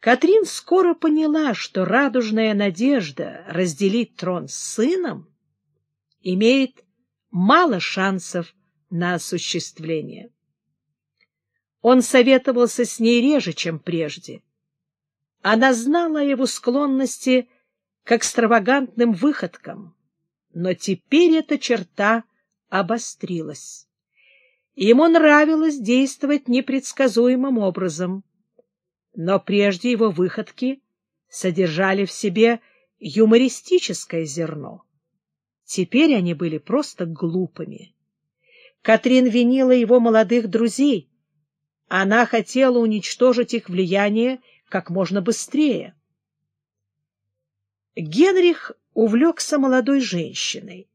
Катрин скоро поняла, что радужная надежда разделить трон с сыном имеет мало шансов на осуществление. Он советовался с ней реже, чем прежде. Она знала о его склонности к экстравагантным выходкам, но теперь эта черта обострилась. Ему нравилось действовать непредсказуемым образом, но прежде его выходки содержали в себе юмористическое зерно. Теперь они были просто глупыми. Катрин винила его молодых друзей. Она хотела уничтожить их влияние как можно быстрее. Генрих увлекся молодой женщиной.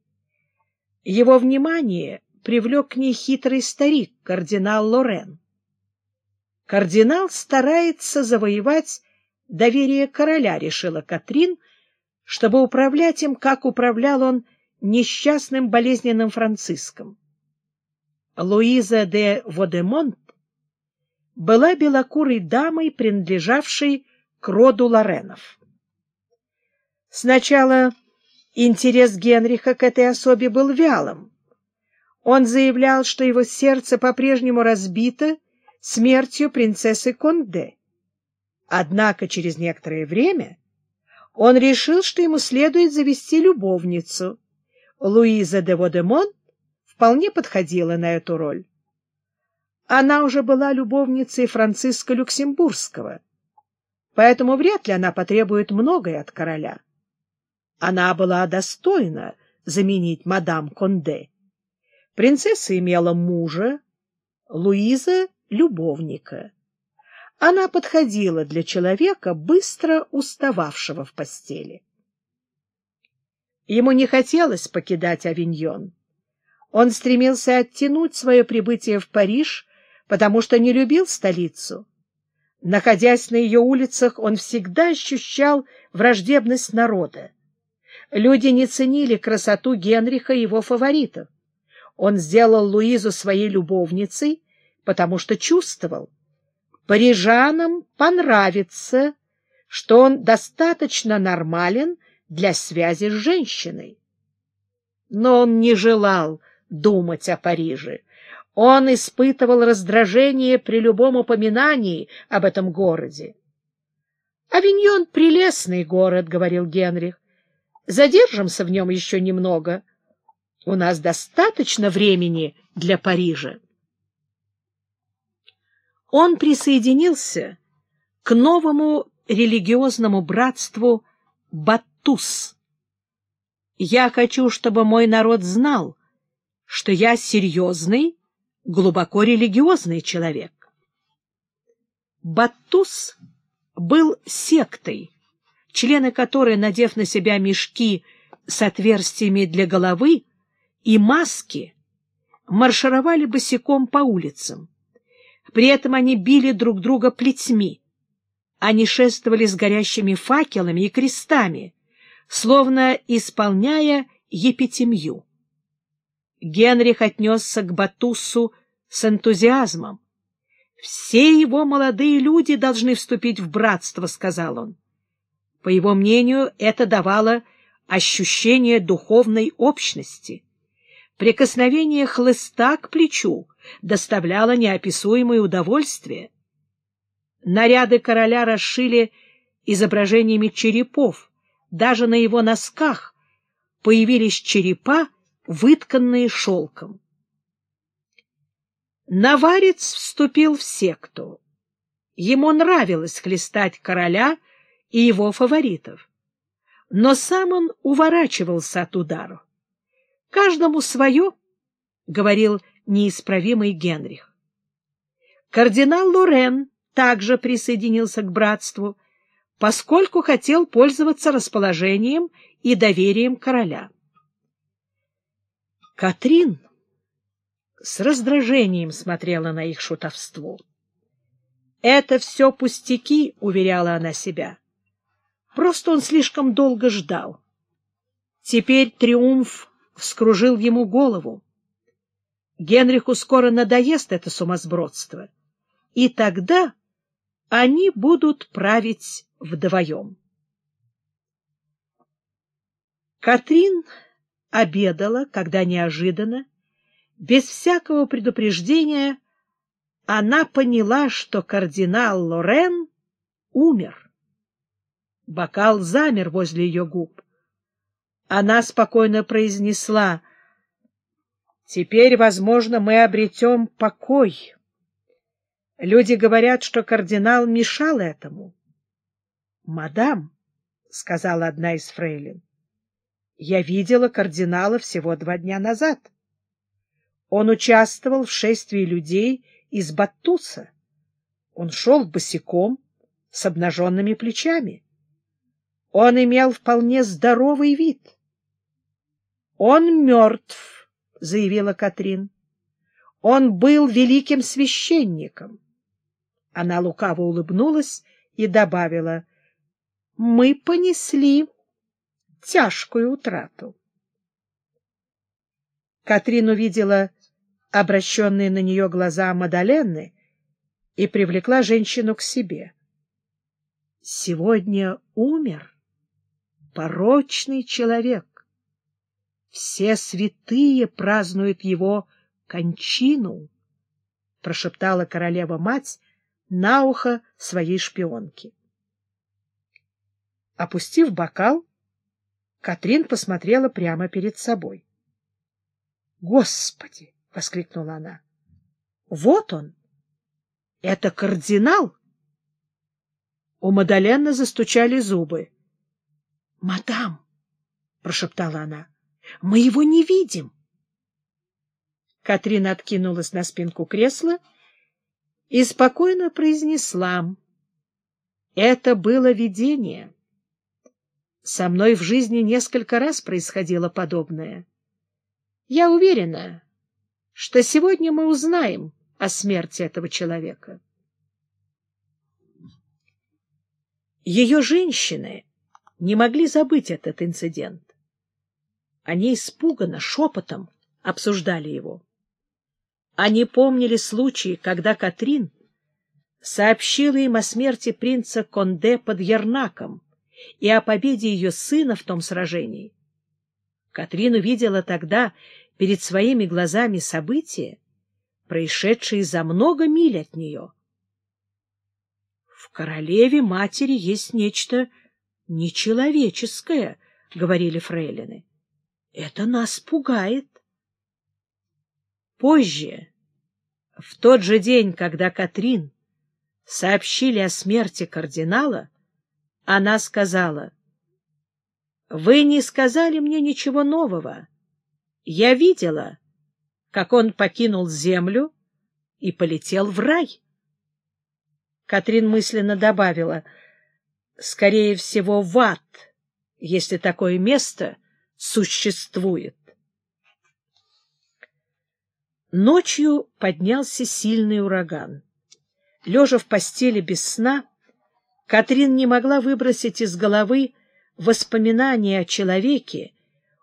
Его внимание привлек к ней хитрый старик, кардинал Лорен. Кардинал старается завоевать доверие короля, решила Катрин, чтобы управлять им, как управлял он несчастным болезненным Франциском. Луиза де Водемонт была белокурой дамой, принадлежавшей к роду Лоренов. Сначала интерес Генриха к этой особе был вялым. Он заявлял, что его сердце по-прежнему разбито смертью принцессы Конде. Однако через некоторое время он решил, что ему следует завести любовницу. Луиза де Водемон вполне подходила на эту роль. Она уже была любовницей Франциска Люксембургского, поэтому вряд ли она потребует многое от короля. Она была достойна заменить мадам Конде. Принцесса имела мужа, Луиза — любовника. Она подходила для человека, быстро устававшего в постели. Ему не хотелось покидать Авиньон. Он стремился оттянуть свое прибытие в Париж, потому что не любил столицу. Находясь на ее улицах, он всегда ощущал враждебность народа. Люди не ценили красоту Генриха и его фаворитов. Он сделал Луизу своей любовницей, потому что чувствовал. Парижанам понравится, что он достаточно нормален для связи с женщиной. Но он не желал думать о Париже. Он испытывал раздражение при любом упоминании об этом городе. «Авиньон — прелестный город», — говорил Генрих. «Задержимся в нем еще немного». У нас достаточно времени для Парижа. Он присоединился к новому религиозному братству Баттус. Я хочу, чтобы мой народ знал, что я серьезный, глубоко религиозный человек. Баттус был сектой, члены которой, надев на себя мешки с отверстиями для головы, и маски маршировали босиком по улицам. При этом они били друг друга плетьми. Они шествовали с горящими факелами и крестами, словно исполняя епитемью. Генрих отнесся к Батуссу с энтузиазмом. «Все его молодые люди должны вступить в братство», — сказал он. По его мнению, это давало ощущение духовной общности. Прикосновение хлыста к плечу доставляло неописуемое удовольствие. Наряды короля расшили изображениями черепов. Даже на его носках появились черепа, вытканные шелком. Наварец вступил в секту. Ему нравилось хлестать короля и его фаворитов. Но сам он уворачивался от ударов. Каждому свое, — говорил неисправимый Генрих. Кардинал Лорен также присоединился к братству, поскольку хотел пользоваться расположением и доверием короля. Катрин с раздражением смотрела на их шутовство. «Это все пустяки», — уверяла она себя. «Просто он слишком долго ждал. Теперь триумф вскружил ему голову. Генриху скоро надоест это сумасбродство, и тогда они будут править вдвоем. Катрин обедала, когда неожиданно, без всякого предупреждения, она поняла, что кардинал Лорен умер. Бокал замер возле ее губ. Она спокойно произнесла, «Теперь, возможно, мы обретем покой. Люди говорят, что кардинал мешал этому». «Мадам», — сказала одна из фрейлин, — «я видела кардинала всего два дня назад. Он участвовал в шествии людей из Баттуса. Он шел босиком, с обнаженными плечами. Он имел вполне здоровый вид. — Он мертв, — заявила Катрин. — Он был великим священником. Она лукаво улыбнулась и добавила, — Мы понесли тяжкую утрату. Катрин увидела обращенные на нее глаза Мадаленны и привлекла женщину к себе. Сегодня умер порочный человек. Все святые празднуют его кончину, — прошептала королева-мать на ухо своей шпионки. Опустив бокал, Катрин посмотрела прямо перед собой. «Господи!» — воскликнула она. «Вот он! Это кардинал!» У Мадаленны застучали зубы. «Мадам!» — прошептала она. «Мы его не видим!» Катрина откинулась на спинку кресла и спокойно произнесла. «Это было видение. Со мной в жизни несколько раз происходило подобное. Я уверена, что сегодня мы узнаем о смерти этого человека». Ее женщины не могли забыть этот инцидент. Они испуганно, шепотом обсуждали его. Они помнили случай, когда Катрин сообщила им о смерти принца Конде под Ернаком и о победе ее сына в том сражении. Катрин увидела тогда перед своими глазами события, происшедшие за много миль от нее. В королеве-матери есть нечто нечеловеческое, — говорили фрейлины. Это нас пугает. Позже, в тот же день, когда Катрин сообщили о смерти кардинала, она сказала, «Вы не сказали мне ничего нового. Я видела, как он покинул землю и полетел в рай». Катрин мысленно добавила — скорее всего, в ад, если такое место существует. Ночью поднялся сильный ураган. Лежа в постели без сна, Катрин не могла выбросить из головы воспоминания о человеке,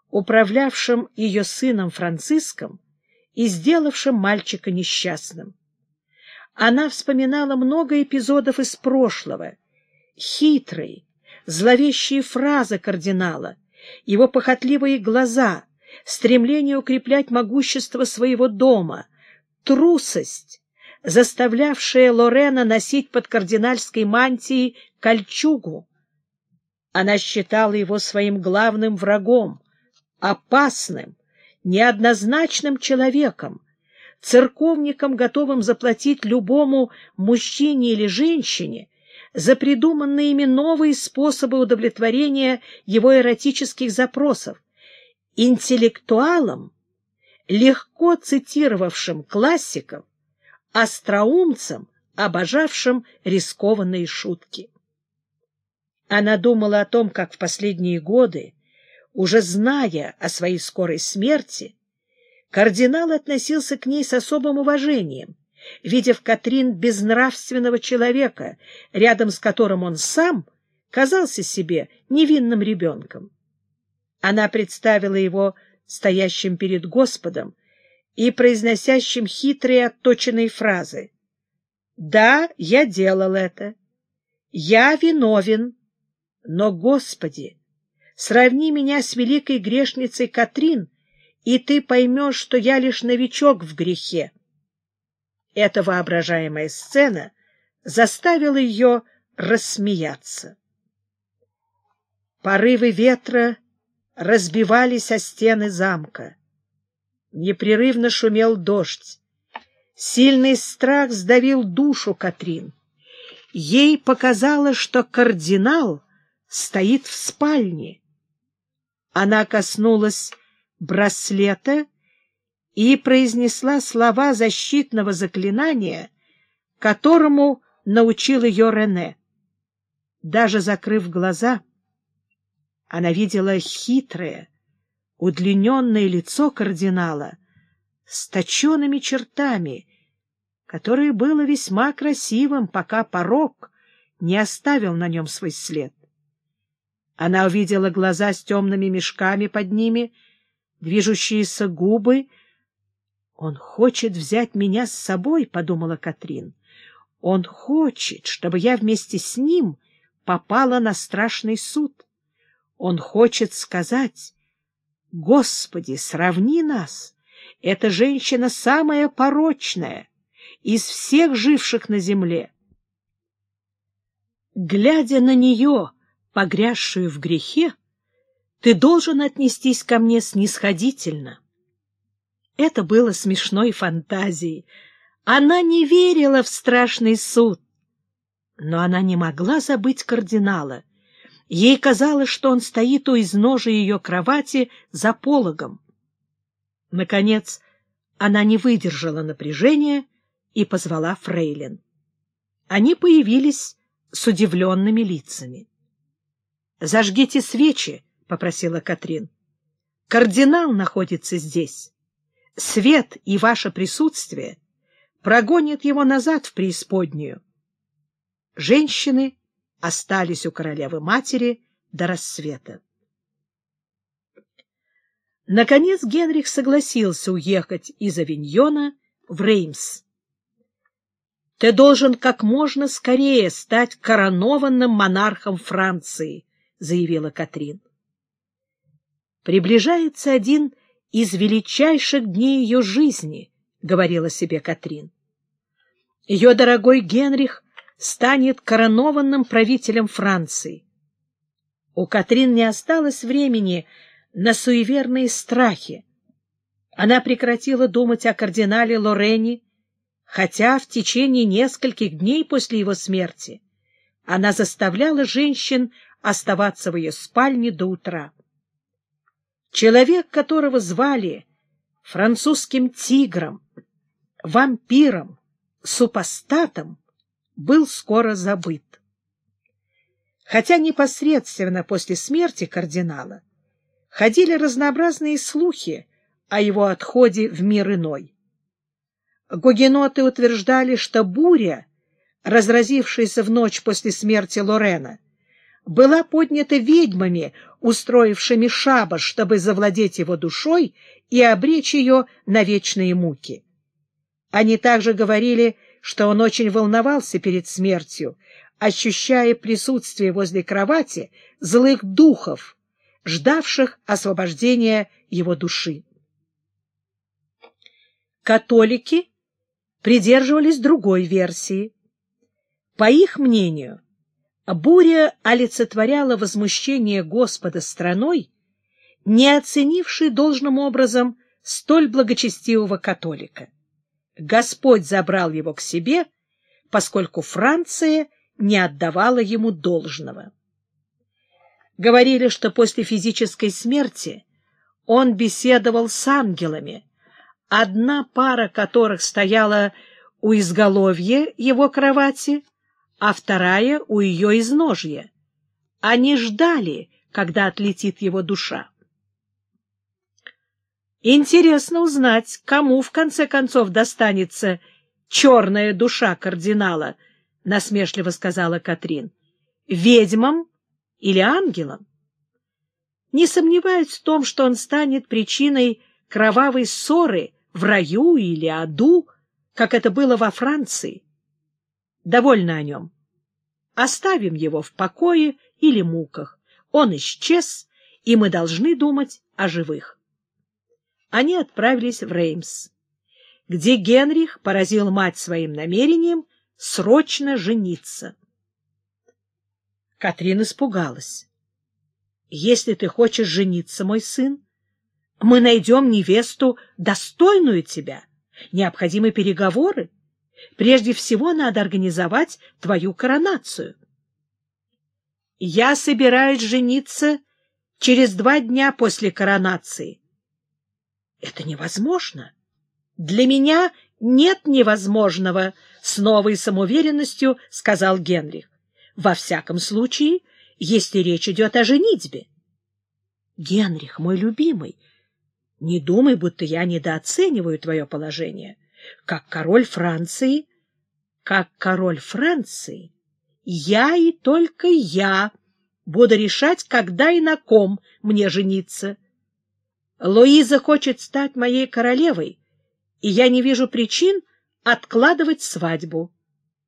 управлявшем ее сыном Франциском и сделавшем мальчика несчастным. Она вспоминала много эпизодов из прошлого — хитрые, зловещие фразы кардинала, его похотливые глаза, стремление укреплять могущество своего дома, трусость, заставлявшая Лорена носить под кардинальской мантией кольчугу. Она считала его своим главным врагом, опасным, неоднозначным человеком, церковником, готовым заплатить любому мужчине или женщине, за придуманные ими новые способы удовлетворения его эротических запросов, интеллектуалом, легко цитировавшим классиков, остроумцем, обожавшим рискованные шутки. Она думала о том, как в последние годы, уже зная о своей скорой смерти, кардинал относился к ней с особым уважением, видя в Катрин безнравственного человека, рядом с которым он сам казался себе невинным ребенком. Она представила его стоящим перед Господом и произносящим хитрые отточенные фразы. «Да, я делал это. Я виновен, но, Господи, сравни меня с великой грешницей Катрин, и ты поймешь, что я лишь новичок в грехе. Эта воображаемая сцена заставила ее рассмеяться. Порывы ветра разбивались о стены замка. Непрерывно шумел дождь. Сильный страх сдавил душу Катрин. Ей показалось, что кардинал стоит в спальне. Она коснулась браслета и произнесла слова защитного заклинания, которому научил ее Рене. Даже закрыв глаза, она видела хитрое, удлиненное лицо кардинала с точенными чертами, которое было весьма красивым, пока порог не оставил на нем свой след. Она увидела глаза с темными мешками под ними, движущиеся губы. «Он хочет взять меня с собой», — подумала Катрин. «Он хочет, чтобы я вместе с ним попала на страшный суд. Он хочет сказать, «Господи, сравни нас! Эта женщина самая порочная из всех живших на земле». Глядя на нее, погрязшую в грехе, ты должен отнестись ко мне снисходительно. Это было смешной фантазией. Она не верила в страшный суд. Но она не могла забыть кардинала. Ей казалось, что он стоит у изножия ее кровати за пологом. Наконец, она не выдержала напряжения и позвала фрейлин. Они появились с удивленными лицами. — Зажгите свечи, — попросила Катрин. — Кардинал находится здесь. Свет и ваше присутствие прогонят его назад в преисподнюю. Женщины остались у королевы-матери до рассвета. Наконец Генрих согласился уехать из Авиньона в Реймс. «Ты должен как можно скорее стать коронованным монархом Франции», — заявила Катрин. «Приближается один из величайших дней ее жизни», — говорила себе Катрин. Ее дорогой Генрих станет коронованным правителем Франции. У Катрин не осталось времени на суеверные страхи. Она прекратила думать о кардинале Лорене, хотя в течение нескольких дней после его смерти она заставляла женщин оставаться в ее спальне до утра. Человек, которого звали французским тигром, вампиром, супостатом, был скоро забыт. Хотя непосредственно после смерти кардинала ходили разнообразные слухи о его отходе в мир иной. Гугеноты утверждали, что буря, разразившаяся в ночь после смерти Лорена, была поднята ведьмами, устроившими шабаш, чтобы завладеть его душой и обречь ее на вечные муки. Они также говорили, что он очень волновался перед смертью, ощущая присутствие возле кровати злых духов, ждавших освобождения его души. Католики придерживались другой версии. По их мнению, буря олицетворяла возмущение Господа страной, не оценившей должным образом столь благочестивого католика. Господь забрал его к себе, поскольку Франция не отдавала ему должного. Говорили, что после физической смерти он беседовал с ангелами, одна пара которых стояла у изголовья его кровати, а вторая у ее изножья. Они ждали, когда отлетит его душа. Интересно узнать, кому в конце концов достанется черная душа кардинала, — насмешливо сказала Катрин. — Ведьмам или ангелам? Не сомневаюсь в том, что он станет причиной кровавой ссоры в раю или аду, как это было во Франции. Довольно о нем. Оставим его в покое или муках. Он исчез, и мы должны думать о живых. Они отправились в Реймс, где Генрих поразил мать своим намерением срочно жениться. Катрин испугалась. «Если ты хочешь жениться, мой сын, мы найдем невесту, достойную тебя. Необходимы переговоры. Прежде всего надо организовать твою коронацию. Я собираюсь жениться через два дня после коронации. Это невозможно. Для меня нет невозможного, с новой самоуверенностью сказал Генрих. Во всяком случае, если речь идет о женитьбе. Генрих, мой любимый, не думай, будто я недооцениваю твое положение. Как король Франции, как король Франции, я и только я буду решать, когда и на ком мне жениться. Луиза хочет стать моей королевой, и я не вижу причин откладывать свадьбу.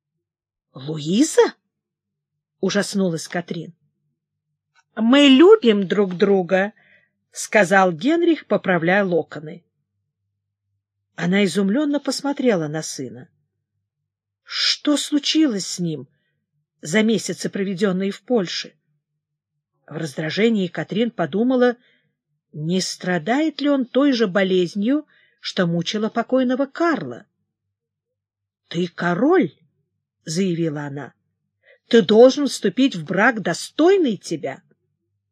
— Луиза? — ужаснулась Катрин. — Мы любим друг друга, — сказал Генрих, поправляя локоны. Она изумленно посмотрела на сына. Что случилось с ним за месяцы, проведенные в Польше? В раздражении Катрин подумала, не страдает ли он той же болезнью, что мучила покойного Карла. — Ты король, — заявила она. — Ты должен вступить в брак, достойный тебя.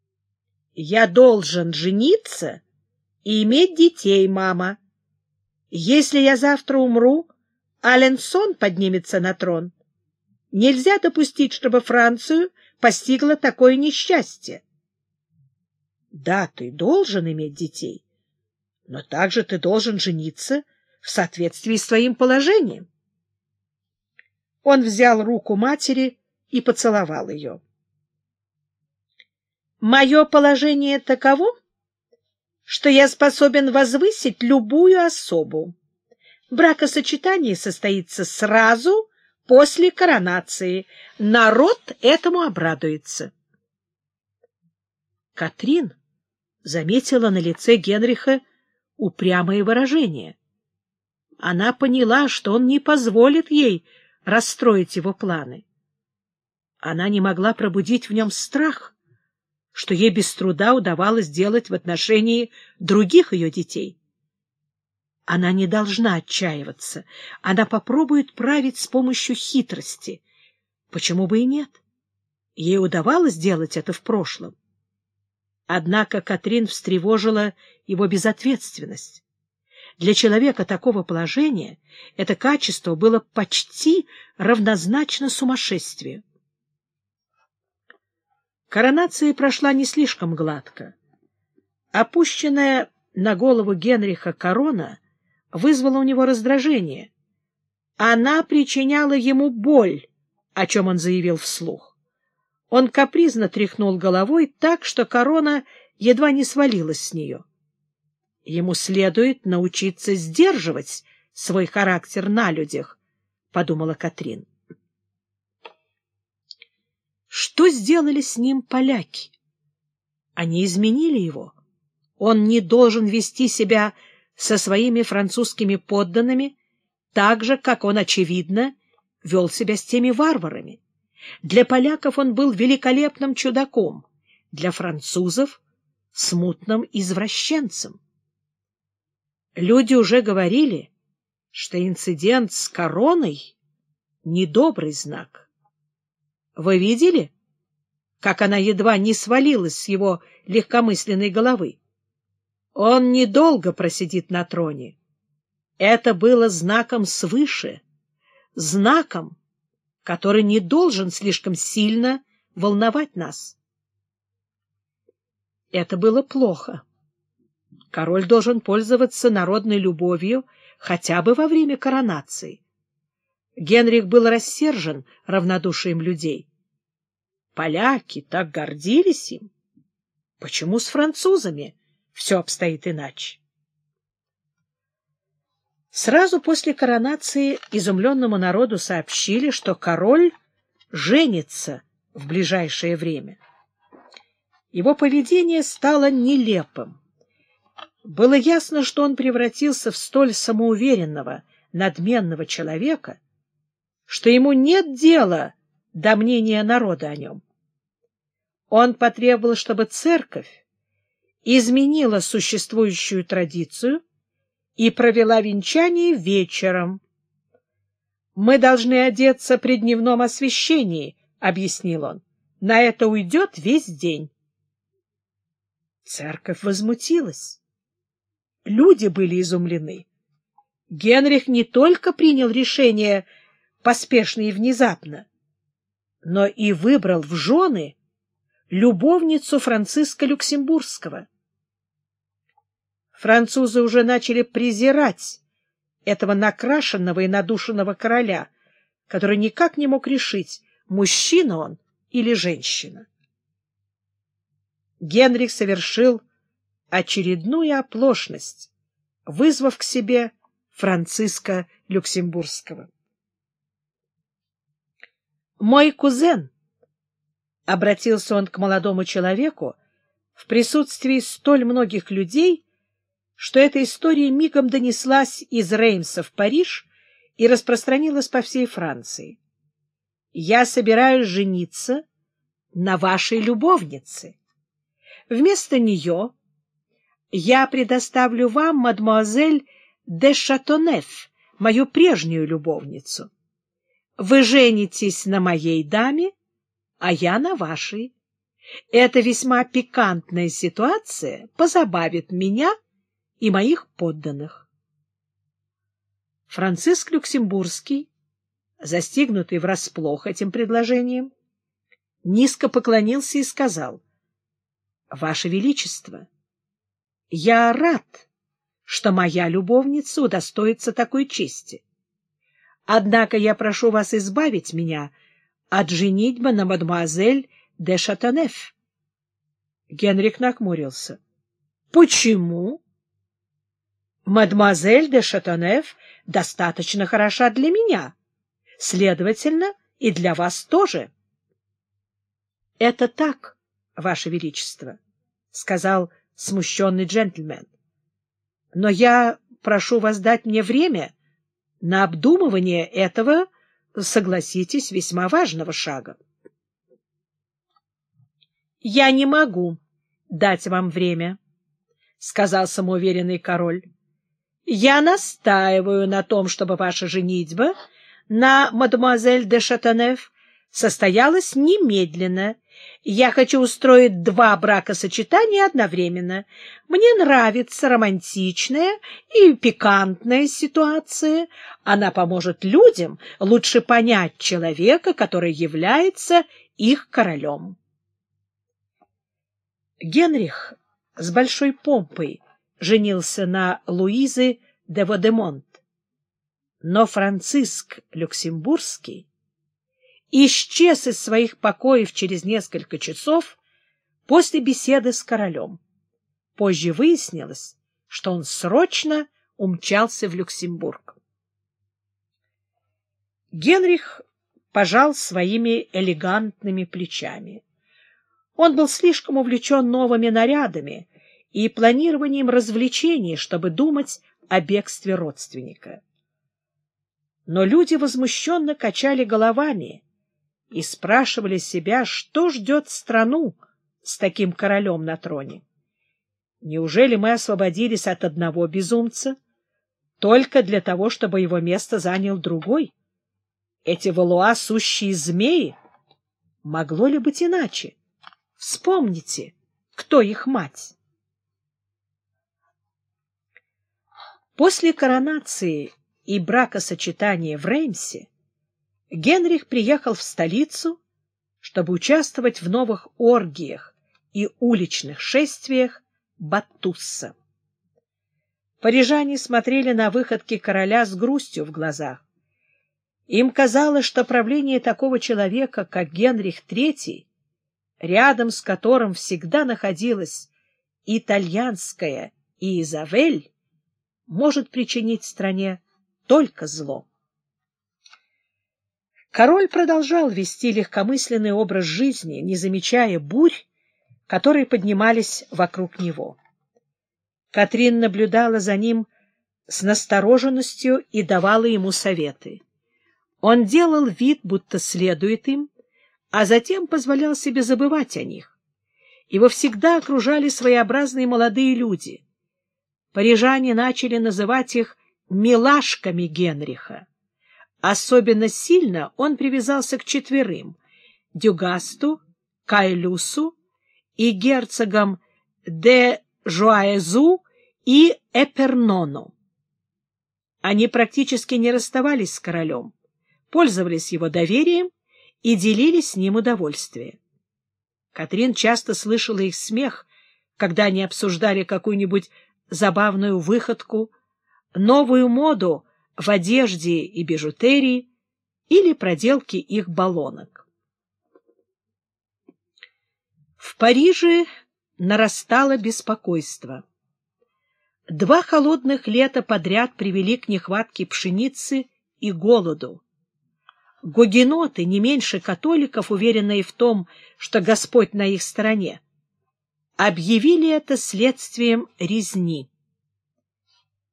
— Я должен жениться и иметь детей, мама. Если я завтра умру, Аленсон поднимется на трон. Нельзя допустить, чтобы Францию постигло такое несчастье. Да, ты должен иметь детей, но также ты должен жениться в соответствии с твоим положением. Он взял руку матери и поцеловал ее. Мое положение таково, что я способен возвысить любую особу бракосочетание состоится сразу после коронации. Народ этому обрадуется. Катрин заметила на лице Генриха упрямое выражение. Она поняла, что он не позволит ей расстроить его планы. Она не могла пробудить в нем страх, что ей без труда удавалось делать в отношении других ее детей. Она не должна отчаиваться. Она попробует править с помощью хитрости. Почему бы и нет? Ей удавалось делать это в прошлом. Однако Катрин встревожила его безответственность. Для человека такого положения это качество было почти равнозначно сумасшествию. Коронация прошла не слишком гладко. Опущенная на голову Генриха корона вызвала у него раздражение. Она причиняла ему боль, о чем он заявил вслух. Он капризно тряхнул головой так, что корона едва не свалилась с нее. Ему следует научиться сдерживать свой характер на людях, — подумала Катрин. Что сделали с ним поляки? Они изменили его. Он не должен вести себя со своими французскими подданными так же, как он, очевидно, вел себя с теми варварами. Для поляков он был великолепным чудаком, для французов — смутным извращенцем. Люди уже говорили, что инцидент с короной — недобрый знак. Вы видели, как она едва не свалилась с его легкомысленной головы? Он недолго просидит на троне. Это было знаком свыше, знаком, который не должен слишком сильно волновать нас. Это было плохо. Король должен пользоваться народной любовью хотя бы во время коронации. Генрих был рассержен равнодушием людей. Поляки так гордились им. Почему с французами все обстоит иначе. Сразу после коронации изумленному народу сообщили, что король женится в ближайшее время. Его поведение стало нелепым. Было ясно, что он превратился в столь самоуверенного, надменного человека, что ему нет дела до мнения народа о нем. Он потребовал, чтобы церковь изменила существующую традицию и провела венчание вечером. «Мы должны одеться при дневном освещении», — объяснил он. «На это уйдет весь день». Церковь возмутилась. Люди были изумлены. Генрих не только принял решение поспешно и внезапно, но и выбрал в жены любовницу Франциска Люксембургского. Французы уже начали презирать этого накрашенного и надушенного короля, который никак не мог решить, мужчина он или женщина. Генрих совершил очередную оплошность, вызвав к себе Франциска Люксембургского. «Мой кузен», — обратился он к молодому человеку, в присутствии столь многих людей, что эта история мигом донеслась из Реймса в Париж и распространилась по всей Франции. «Я собираюсь жениться на вашей любовнице. Вместо нее я предоставлю вам, мадемуазель де Шатонеф, мою прежнюю любовницу. Вы женитесь на моей даме, а я на вашей. Эта весьма пикантная ситуация позабавит меня — и моих подданных. Франциск Люксембургский, застигнутый врасплох этим предложением, низко поклонился и сказал, «Ваше Величество, я рад, что моя любовница удостоится такой чести. Однако я прошу вас избавить меня от женитьбы на мадемуазель де Шатанеф». Генрих нахмурился. «Почему?» Мадемуазель де Шатонев достаточно хороша для меня, следовательно, и для вас тоже. — Это так, Ваше Величество, — сказал смущенный джентльмен. — Но я прошу вас дать мне время на обдумывание этого, согласитесь, весьма важного шага. — Я не могу дать вам время, — сказал самоуверенный король. Я настаиваю на том, чтобы ваша женитьба на мадемуазель де Шатанеф состоялась немедленно. Я хочу устроить два бракосочетания одновременно. Мне нравится романтичная и пикантная ситуация. Она поможет людям лучше понять человека, который является их королем. Генрих с большой помпой женился на Луизе де Водемонт. Но Франциск Люксембургский исчез из своих покоев через несколько часов после беседы с королем. Позже выяснилось, что он срочно умчался в Люксембург. Генрих пожал своими элегантными плечами. Он был слишком увлечен новыми нарядами и планированием развлечений, чтобы думать о бегстве родственника. Но люди возмущенно качали головами и спрашивали себя, что ждет страну с таким королем на троне. Неужели мы освободились от одного безумца только для того, чтобы его место занял другой? Эти валуа — сущие змеи. Могло ли быть иначе? Вспомните, кто их мать. После коронации и бракосочетания в Реймсе Генрих приехал в столицу, чтобы участвовать в новых оргиях и уличных шествиях Батусса. Парижане смотрели на выходки короля с грустью в глазах. Им казалось, что правление такого человека, как Генрих III, рядом с которым всегда находилась итальянская Изавель, может причинить стране только зло. Король продолжал вести легкомысленный образ жизни, не замечая бурь, которые поднимались вокруг него. Катрин наблюдала за ним с настороженностью и давала ему советы. Он делал вид, будто следует им, а затем позволял себе забывать о них. Его всегда окружали своеобразные молодые люди. Парижане начали называть их «милашками Генриха». Особенно сильно он привязался к четверым — Дюгасту, Кайлюсу и герцогам де Жуаезу и Эпернону. Они практически не расставались с королем, пользовались его доверием и делили с ним удовольствие. Катрин часто слышала их смех, когда они обсуждали какую-нибудь забавную выходку, новую моду в одежде и бижутерии или проделки их баллонок. В Париже нарастало беспокойство. Два холодных лета подряд привели к нехватке пшеницы и голоду. Гогеноты, не меньше католиков, уверенные в том, что Господь на их стороне, объявили это следствием резни.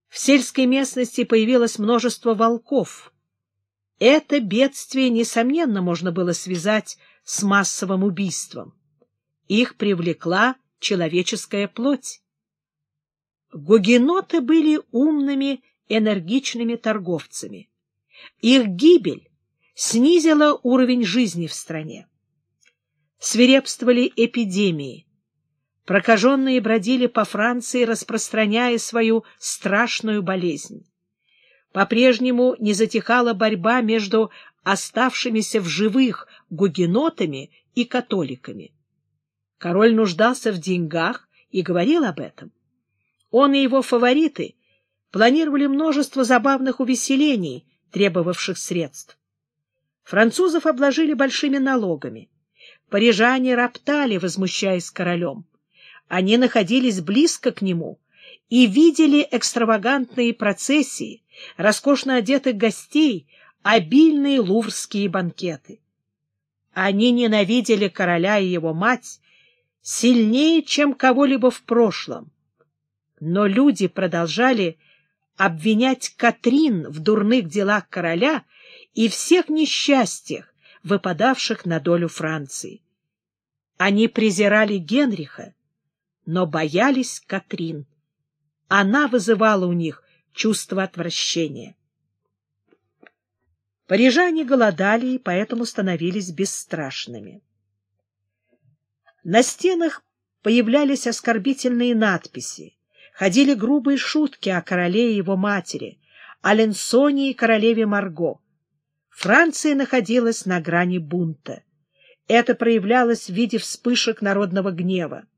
В сельской местности появилось множество волков. Это бедствие, несомненно, можно было связать с массовым убийством. Их привлекла человеческая плоть. Гугеноты были умными, энергичными торговцами. Их гибель снизила уровень жизни в стране. Свирепствовали эпидемии, Прокаженные бродили по Франции, распространяя свою страшную болезнь. По-прежнему не затихала борьба между оставшимися в живых гугенотами и католиками. Король нуждался в деньгах и говорил об этом. Он и его фавориты планировали множество забавных увеселений, требовавших средств. Французов обложили большими налогами. Парижане роптали, возмущаясь королем. Они находились близко к нему и видели экстравагантные процессии, роскошно одетых гостей, обильные луврские банкеты. Они ненавидели короля и его мать сильнее, чем кого-либо в прошлом. Но люди продолжали обвинять Катрин в дурных делах короля и всех несчастьях, выпадавших на долю Франции. Они презирали Генриха, но боялись Катрин. Она вызывала у них чувство отвращения. Парижане голодали и поэтому становились бесстрашными. На стенах появлялись оскорбительные надписи, ходили грубые шутки о короле и его матери, о Ленсоне и королеве Марго. Франция находилась на грани бунта. Это проявлялось в виде вспышек народного гнева.